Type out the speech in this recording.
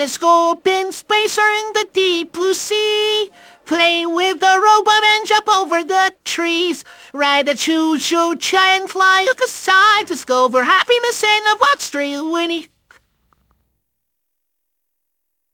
Let's go up in space or in the deep blue sea. Play with the robot and jump over the trees. Ride a choo-choo train, fly, look aside, discover happiness in and watch Street Winnie.